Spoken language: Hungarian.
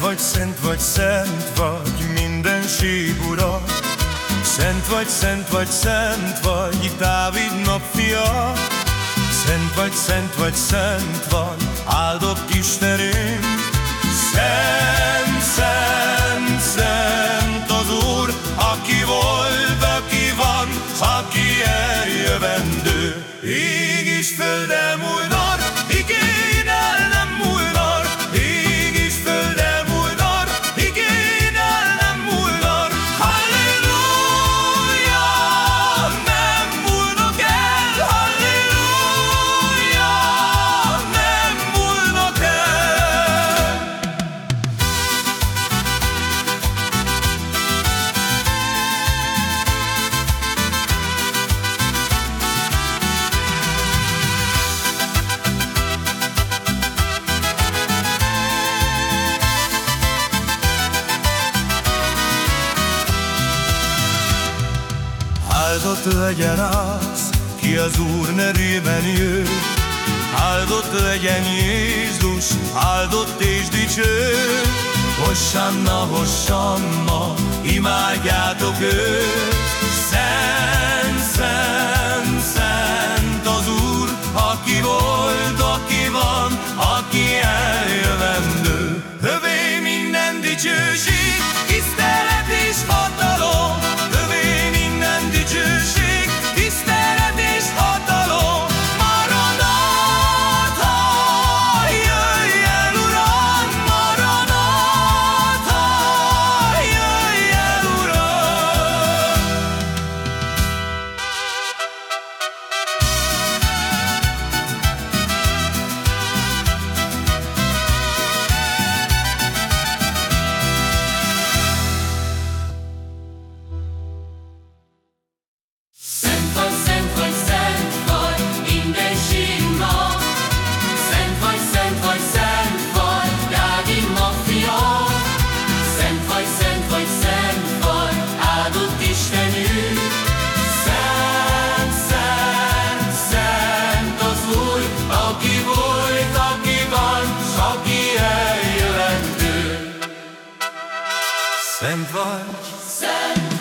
vagy, szent vagy, szent vagy, minden ura. Szent vagy, szent vagy, szent vagy, Dávid napfia. Szent vagy, szent vagy, szent vagy, áldott Istenünk. Szent, szent, szent az Úr, aki volt, aki van, aki eljövendő. Így is földem újra. Áldott legyen az, ki az Úr nevében jő, Áldott legyen Jézus, áldott és dicső. Hossanna, hossanna, imádjátok őt. Vem voz. Sem.